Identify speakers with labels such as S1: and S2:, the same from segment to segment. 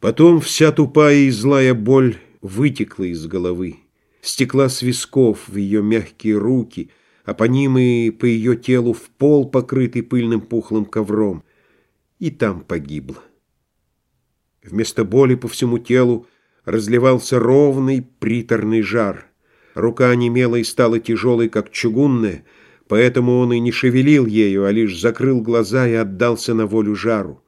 S1: Потом вся тупая и злая боль вытекла из головы, стекла с висков в ее мягкие руки, а по ним и по ее телу в пол, покрытый пыльным пухлым ковром, и там погибла. Вместо боли по всему телу разливался ровный приторный жар. Рука онемела и стала тяжелой, как чугунная, поэтому он и не шевелил ею, а лишь закрыл глаза и отдался на волю жару.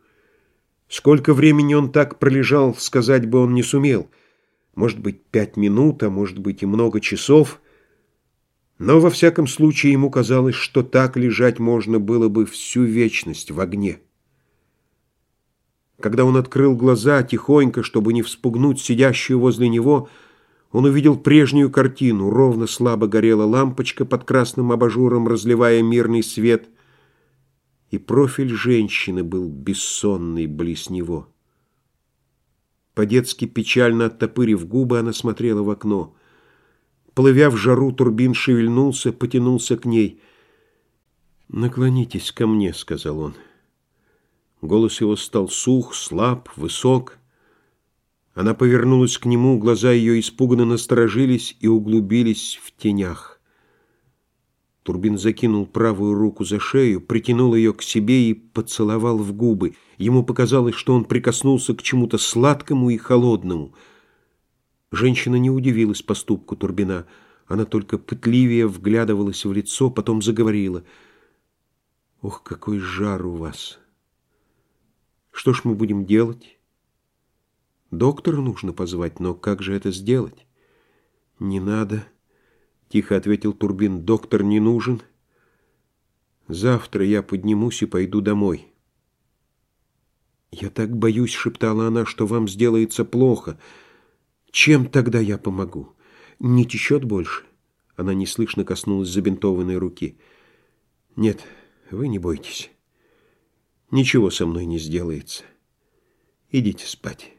S1: Сколько времени он так пролежал, сказать бы он не сумел. Может быть, пять минут, а может быть и много часов. Но во всяком случае ему казалось, что так лежать можно было бы всю вечность в огне. Когда он открыл глаза тихонько, чтобы не вспугнуть сидящую возле него, он увидел прежнюю картину. Ровно слабо горела лампочка под красным абажуром, разливая мирный свет — и профиль женщины был бессонный близ него. По-детски печально оттопырив губы, она смотрела в окно. Плывя в жару, турбин шевельнулся, потянулся к ней. «Наклонитесь ко мне», — сказал он. Голос его стал сух, слаб, высок. Она повернулась к нему, глаза ее испуганно насторожились и углубились в тенях. Турбин закинул правую руку за шею, притянул ее к себе и поцеловал в губы. Ему показалось, что он прикоснулся к чему-то сладкому и холодному. Женщина не удивилась поступку Турбина. Она только пытливее вглядывалась в лицо, потом заговорила. «Ох, какой жар у вас! Что ж мы будем делать? Доктора нужно позвать, но как же это сделать? Не надо». Тихо ответил Турбин. Доктор не нужен. Завтра я поднимусь и пойду домой. Я так боюсь, шептала она, что вам сделается плохо. Чем тогда я помогу? Не течет больше? Она неслышно коснулась забинтованной руки. Нет, вы не бойтесь. Ничего со мной не сделается. Идите спать.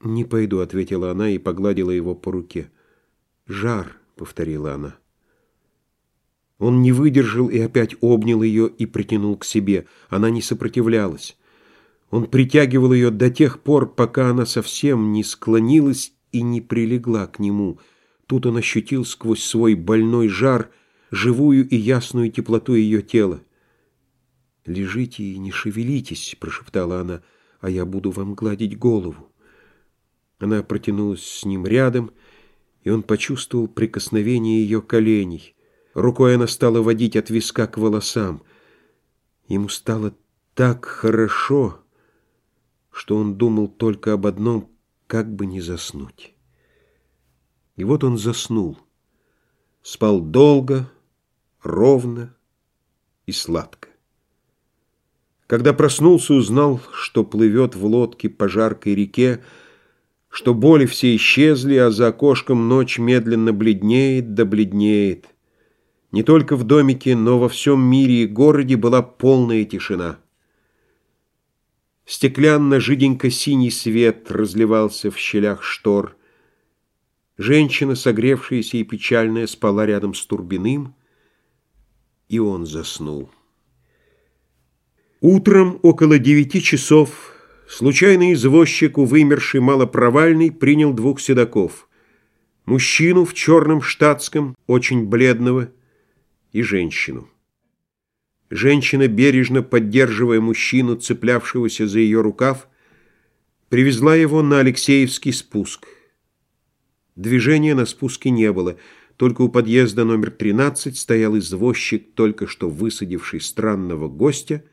S1: «Не пойду», — ответила она и погладила его по руке. «Жар», — повторила она. Он не выдержал и опять обнял ее и притянул к себе. Она не сопротивлялась. Он притягивал ее до тех пор, пока она совсем не склонилась и не прилегла к нему. Тут он ощутил сквозь свой больной жар живую и ясную теплоту ее тела. «Лежите и не шевелитесь», — прошептала она, — «а я буду вам гладить голову». Она протянулась с ним рядом и и он почувствовал прикосновение ее коленей. Рукой она стала водить от виска к волосам. Ему стало так хорошо, что он думал только об одном, как бы не заснуть. И вот он заснул. Спал долго, ровно и сладко. Когда проснулся, узнал, что плывет в лодке по жаркой реке, что боли все исчезли, а за окошком ночь медленно бледнеет да бледнеет. Не только в домике, но во всем мире и городе была полная тишина. Стеклянно-жиденько-синий свет разливался в щелях штор. Женщина, согревшаяся и печальная, спала рядом с Турбиным, и он заснул. Утром около девяти часов Случайный извозчик, вымерший малопровальный, принял двух седаков. Мужчину в черном штатском, очень бледного, и женщину. Женщина, бережно поддерживая мужчину, цеплявшегося за ее рукав, привезла его на Алексеевский спуск. Движения на спуске не было, только у подъезда номер 13 стоял извозчик, только что высадивший странного гостя,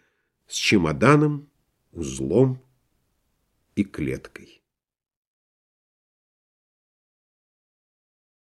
S1: с чемоданом, узлом, и клеткой.